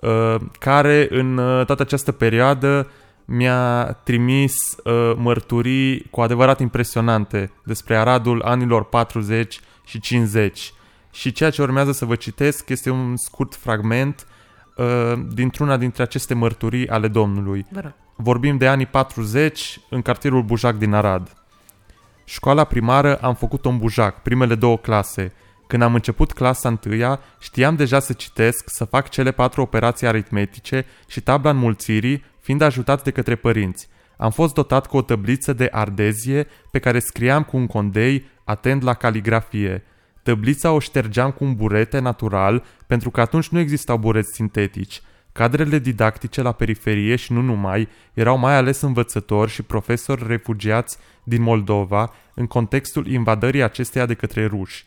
uh, care în uh, toată această perioadă mi-a trimis mărturii cu adevărat impresionante despre Aradul anilor 40 și 50. Și ceea ce urmează să vă citesc este un scurt fragment uh, dintr-una dintre aceste mărturii ale Domnului. Vorbim de anii 40 în cartierul Bujac din Arad. Școala primară am făcut-o în Bujac, primele două clase. Când am început clasa întâia, știam deja să citesc, să fac cele patru operații aritmetice și tabla înmulțirii, fiind ajutat de către părinți. Am fost dotat cu o tăbliță de ardezie pe care scriam cu un condei atent la caligrafie. Tăblița o ștergeam cu un burete natural, pentru că atunci nu existau bureți sintetici. Cadrele didactice la periferie și nu numai erau mai ales învățători și profesori refugiați din Moldova în contextul invadării acesteia de către ruși.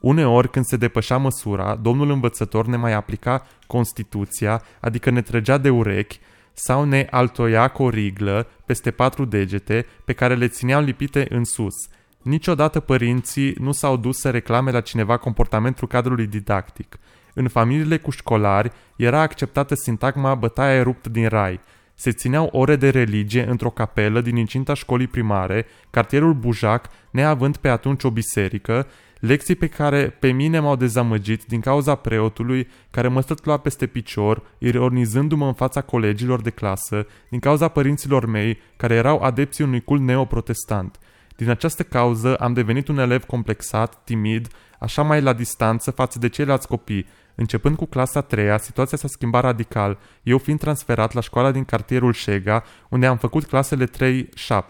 Uneori, când se depășea măsura, domnul învățător ne mai aplica Constituția, adică ne trăgea de urechi sau ne altoia cu o riglă peste patru degete pe care le țineau lipite în sus – Niciodată părinții nu s-au dus să reclame la cineva comportamentul cadrului didactic. În familiile cu școlari era acceptată sintagma bătaia ruptă din rai. Se țineau ore de religie într-o capelă din incinta școlii primare, cartierul Bujac, neavând pe atunci o biserică, lecții pe care pe mine m-au dezamăgit din cauza preotului care mă stătlua peste picior, ironizându-mă în fața colegilor de clasă, din cauza părinților mei care erau adepții unui cult neoprotestant – din această cauză am devenit un elev complexat, timid, așa mai la distanță față de ceilalți copii. Începând cu clasa 3 situația s-a schimbat radical, eu fiind transferat la școala din cartierul Șega, unde am făcut clasele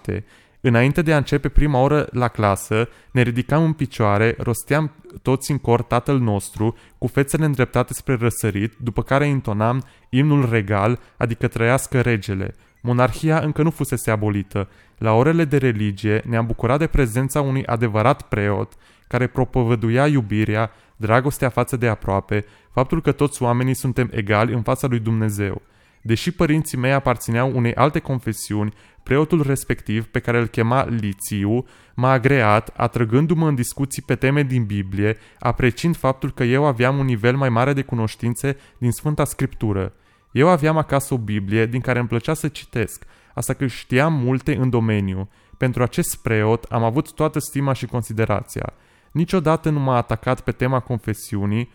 3-7. Înainte de a începe prima oră la clasă, ne ridicam în picioare, rosteam toți în cor tatăl nostru, cu fețele îndreptate spre răsărit, după care intonam imnul regal, adică trăiască regele. Monarhia încă nu fusese abolită. La orele de religie ne-am bucurat de prezența unui adevărat preot care propovăduia iubirea, dragostea față de aproape, faptul că toți oamenii suntem egali în fața lui Dumnezeu. Deși părinții mei aparțineau unei alte confesiuni, preotul respectiv, pe care îl chema Lițiu, m-a agreat, atrăgându-mă în discuții pe teme din Biblie, apreciind faptul că eu aveam un nivel mai mare de cunoștințe din Sfânta Scriptură. Eu aveam acasă o Biblie din care îmi plăcea să citesc, asta că știam multe în domeniu. Pentru acest preot am avut toată stima și considerația. Niciodată nu m-a atacat pe tema confesiunii,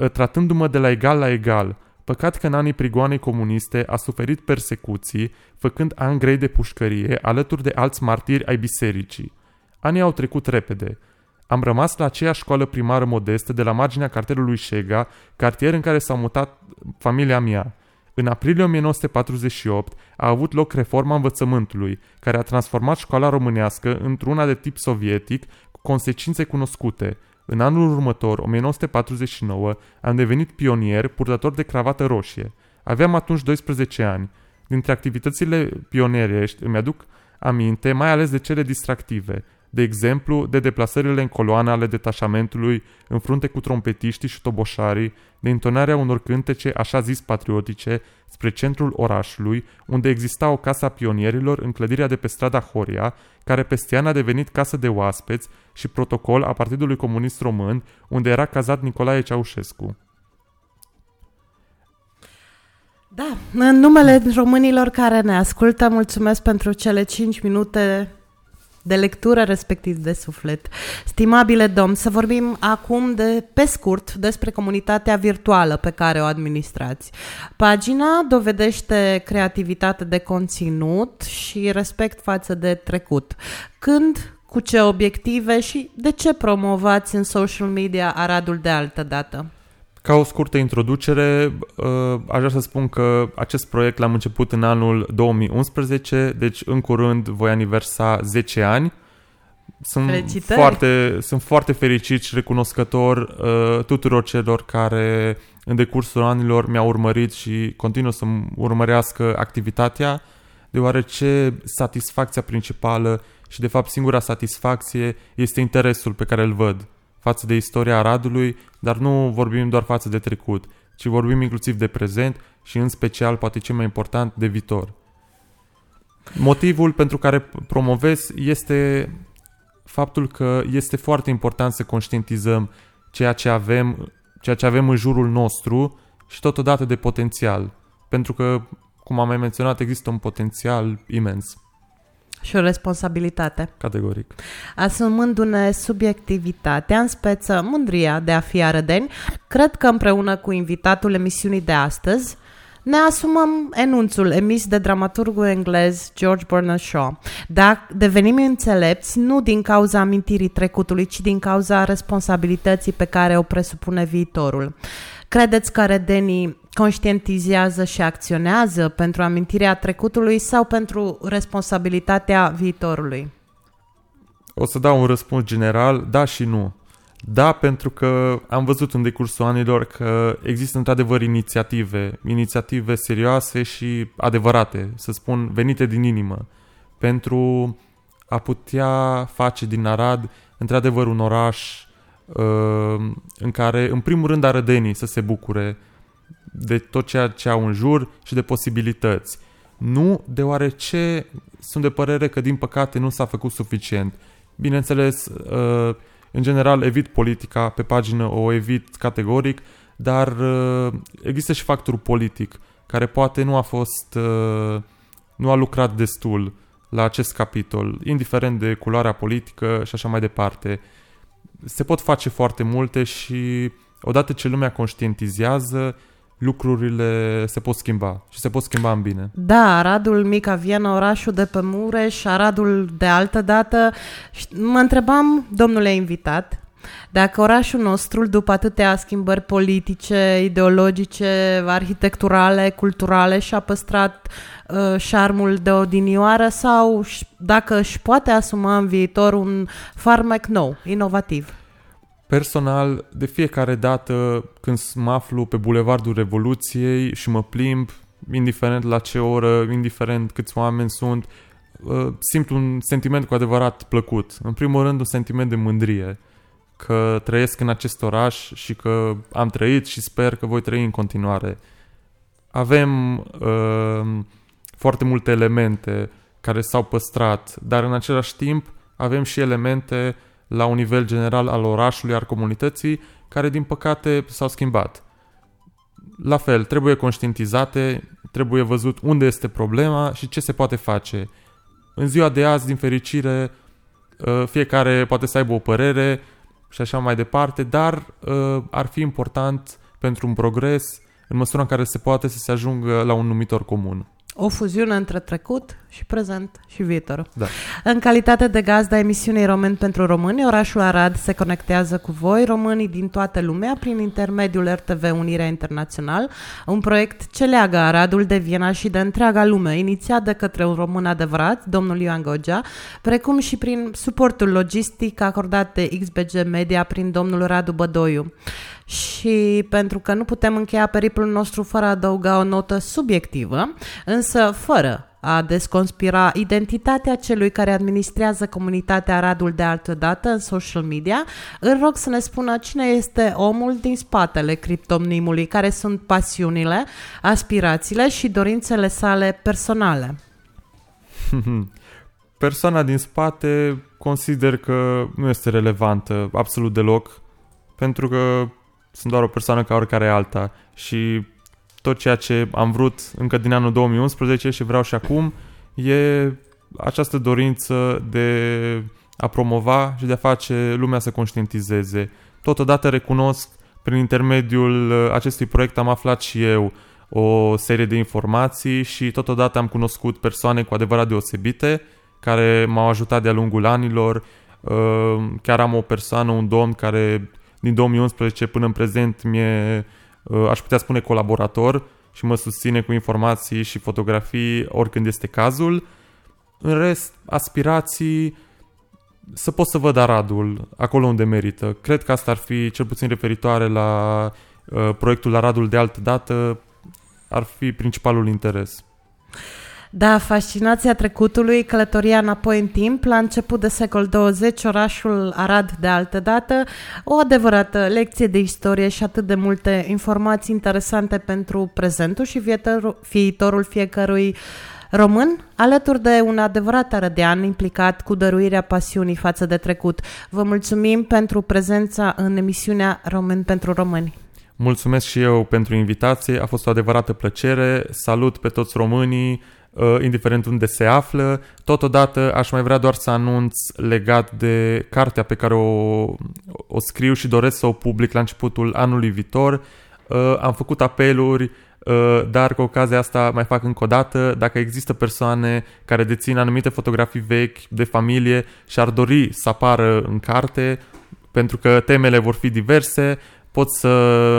ă, tratându-mă de la egal la egal. Păcat că în anii prigoanei comuniste a suferit persecuții, făcând ani grei de pușcărie, alături de alți martiri ai bisericii. Anii au trecut repede. Am rămas la aceeași școală primară modestă de la marginea cartierului Șega, cartier în care s-a mutat familia mea. În aprilie 1948 a avut loc reforma învățământului, care a transformat școala românească într-una de tip sovietic cu consecințe cunoscute. În anul următor, 1949, am devenit pionier, purtător de cravată roșie. Aveam atunci 12 ani. Dintre activitățile pionierești îmi aduc aminte mai ales de cele distractive – de exemplu, de deplasările în coloane ale detașamentului în frunte cu trompetiștii și toboșarii, de intonarea unor cântece așa zis patriotice spre centrul orașului, unde exista o casă a pionierilor în clădirea de pe strada Horia, care peste ani a devenit casă de oaspeți și protocol a Partidului Comunist Român, unde era cazat Nicolae Ceaușescu. Da, în numele românilor care ne ascultă, mulțumesc pentru cele 5 minute de lectură, respectiv de suflet. Stimabile domn, să vorbim acum de, pe scurt despre comunitatea virtuală pe care o administrați. Pagina dovedește creativitate de conținut și respect față de trecut. Când, cu ce obiective și de ce promovați în social media Aradul de altă dată? Ca o scurtă introducere, uh, aș vrea să spun că acest proiect l-am început în anul 2011, deci în curând voi aniversa 10 ani. Sunt Felicitări! foarte, sunt foarte fericit și recunoscător uh, tuturor celor care în decursul anilor mi-au urmărit și continuă să-mi urmărească activitatea, deoarece satisfacția principală și de fapt singura satisfacție este interesul pe care îl văd față de istoria Aradului, dar nu vorbim doar față de trecut, ci vorbim inclusiv de prezent și în special, poate cel mai important, de viitor. Motivul pentru care promovez este faptul că este foarte important să conștientizăm ceea ce avem, ceea ce avem în jurul nostru și totodată de potențial. Pentru că, cum am mai menționat, există un potențial imens. Și o responsabilitate. Categoric. Asumându-ne subiectivitatea, în speță mândria de a fi arădeni, cred că împreună cu invitatul emisiunii de astăzi, ne asumăm enunțul emis de dramaturgul englez George Bernard Shaw. Dacă devenim înțelepți nu din cauza amintirii trecutului, ci din cauza responsabilității pe care o presupune viitorul. Credeți că redenii conștientizează și acționează pentru amintirea trecutului sau pentru responsabilitatea viitorului? O să dau un răspuns general, da și nu. Da, pentru că am văzut în decursul anilor că există într-adevăr inițiative, inițiative serioase și adevărate, să spun, venite din inimă, pentru a putea face din Arad într-adevăr un oraș uh, în care, în primul rând, arădenii să se bucure de tot ceea ce au în jur și de posibilități. Nu deoarece sunt de părere că, din păcate, nu s-a făcut suficient. Bineînțeles, uh, în general, evit politica, pe pagină o evit categoric, dar uh, există și factorul politic, care poate nu a fost, uh, nu a lucrat destul la acest capitol, indiferent de culoarea politică și așa mai departe. Se pot face foarte multe și odată ce lumea conștientizează, lucrurile se pot schimba și se pot schimba în bine. Da, Aradul Mica Vienă, orașul de pe Mureș, Aradul de altă dată. Mă întrebam, domnule invitat, dacă orașul nostru, după atâtea schimbări politice, ideologice, arhitecturale, culturale, și-a păstrat uh, șarmul de odinioară sau dacă își poate asuma în viitor un farmec nou, inovativ. Personal, de fiecare dată când mă aflu pe Bulevardul Revoluției și mă plimb, indiferent la ce oră, indiferent câți oameni sunt, uh, simt un sentiment cu adevărat plăcut. În primul rând, un sentiment de mândrie că trăiesc în acest oraș și că am trăit și sper că voi trăi în continuare. Avem uh, foarte multe elemente care s-au păstrat, dar în același timp avem și elemente la un nivel general al orașului, al comunității, care din păcate s-au schimbat. La fel, trebuie conștientizate, trebuie văzut unde este problema și ce se poate face. În ziua de azi, din fericire, uh, fiecare poate să aibă o părere și așa mai departe, dar uh, ar fi important pentru un progres în măsura în care se poate să se ajungă la un numitor comun. O fuziune între trecut și prezent și viitor. Da. În calitate de gazda emisiunii Români pentru Români, orașul Arad se conectează cu voi, românii din toată lumea, prin intermediul RTV Unirea Internațional, un proiect ce leagă Aradul de Viena și de întreaga lume, inițiat de către un român adevărat, domnul Ioan Gogea, precum și prin suportul logistic acordat de XBG Media prin domnul Radu Bădoiu și pentru că nu putem încheia periplul nostru fără a adăuga o notă subiectivă, însă fără a desconspira identitatea celui care administrează comunitatea Aradul de altă dată în social media, îl rog să ne spună cine este omul din spatele criptonimului, care sunt pasiunile, aspirațiile și dorințele sale personale. Persoana din spate consider că nu este relevantă absolut deloc, pentru că sunt doar o persoană ca oricare alta și tot ceea ce am vrut încă din anul 2011 și vreau și acum e această dorință de a promova și de a face lumea să conștientizeze. Totodată recunosc, prin intermediul acestui proiect am aflat și eu o serie de informații și totodată am cunoscut persoane cu adevărat deosebite care m-au ajutat de-a lungul anilor. Uh, chiar am o persoană, un domn care din 2011 până în prezent mi-e, uh, aș putea spune, colaborator și mă susține cu informații și fotografii oricând este cazul. În rest, aspirații, să pot să văd Aradul acolo unde merită. Cred că asta ar fi, cel puțin referitoare la uh, proiectul Aradul de altă dată, ar fi principalul interes. Da, fascinația trecutului, călătoria înapoi în timp, la început de secol 20, orașul Arad de altă dată, o adevărată lecție de istorie și atât de multe informații interesante pentru prezentul și viitorul, viitorul fiecărui român, alături de un adevărat arădean implicat cu dăruirea pasiunii față de trecut. Vă mulțumim pentru prezența în emisiunea Român pentru Români. Mulțumesc și eu pentru invitație, a fost o adevărată plăcere. Salut pe toți românii, uh, indiferent unde se află. Totodată aș mai vrea doar să anunț legat de cartea pe care o, o scriu și doresc să o public la începutul anului viitor. Uh, am făcut apeluri, uh, dar cu ocazia asta mai fac încă o dată, dacă există persoane care dețin anumite fotografii vechi de familie și ar dori să apară în carte, pentru că temele vor fi diverse, pot să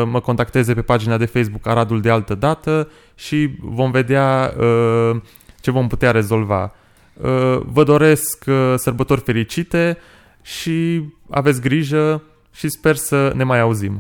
mă contacteze pe pagina de Facebook Aradul de altă dată și vom vedea uh, ce vom putea rezolva. Uh, vă doresc uh, sărbători fericite și aveți grijă și sper să ne mai auzim.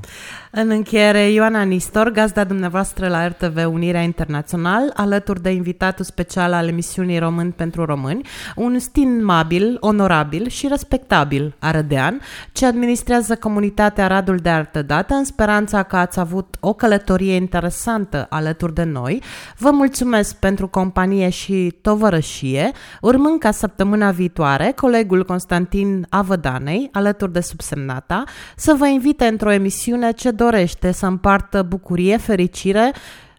În încheiere, Ioana Nistor, gazda dumneavoastră la RTV Unirea Internațional, alături de invitatul special al emisiunii Român pentru Români, un stimabil, onorabil și respectabil arădean, ce administrează comunitatea Radul de Artă Dată, în speranța că ați avut o călătorie interesantă alături de noi. Vă mulțumesc pentru companie și tovărășie, urmând ca săptămâna viitoare colegul Constantin Avădanei, alături de subsemnata, să vă invite într-o emisiune ce dorește să împartă bucurie, fericire,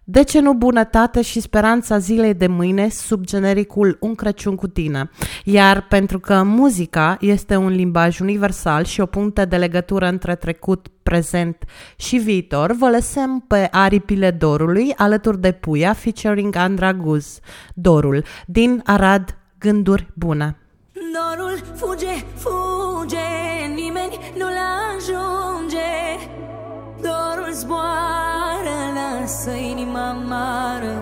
de ce nu bunătate și speranța zilei de mâine sub genericul Un Crăciun cu tine? Iar pentru că muzica este un limbaj universal și o punte de legătură între trecut, prezent și viitor, vă lăsăm pe aripile Dorului alături de Puia featuring Andra Guz, Dorul, din Arad, Gânduri Bune. Dorul fuge, fuge, nimeni nu-l ajunge. Dorul zboară, lasă inima amară.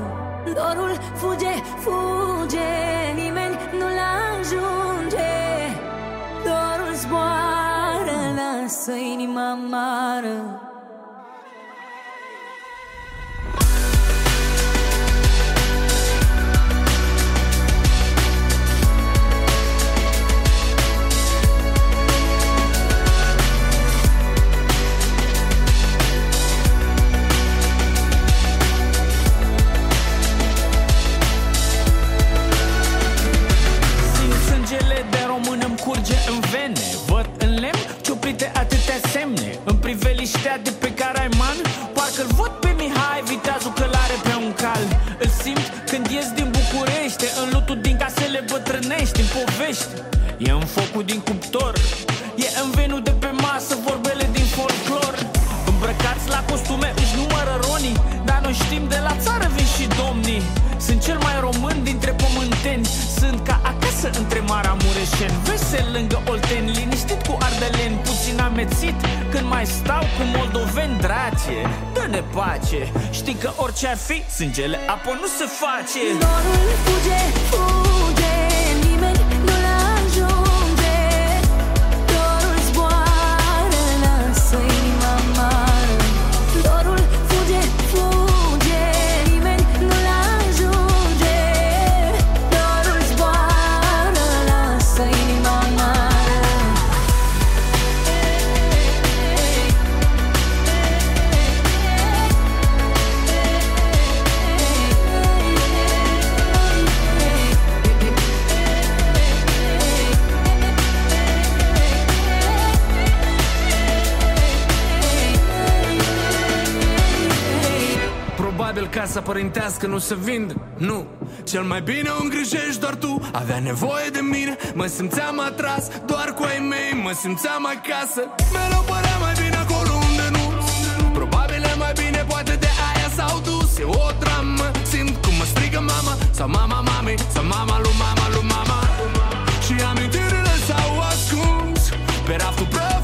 Dorul fuge, fuge, nimeni nu-l ajunge. Dorul zboară, lasă inima amară Sângele apă nu se face casa părintească nu se vinde Nu. Cel mai bine o îngrijești doar tu. Avea nevoie de mine. Mă simțeam atras Doar cu ai mei. Mă simțeam acasă. Mereu părea mai bine acolo unde nu. Probabil e mai bine Poate de aia s-au dus E o dramă Simt cum mă strigă mama Sau mama mami Sau mama lui mama lui mama. Și amintirile s-au ascuns Pe raftul prăfuit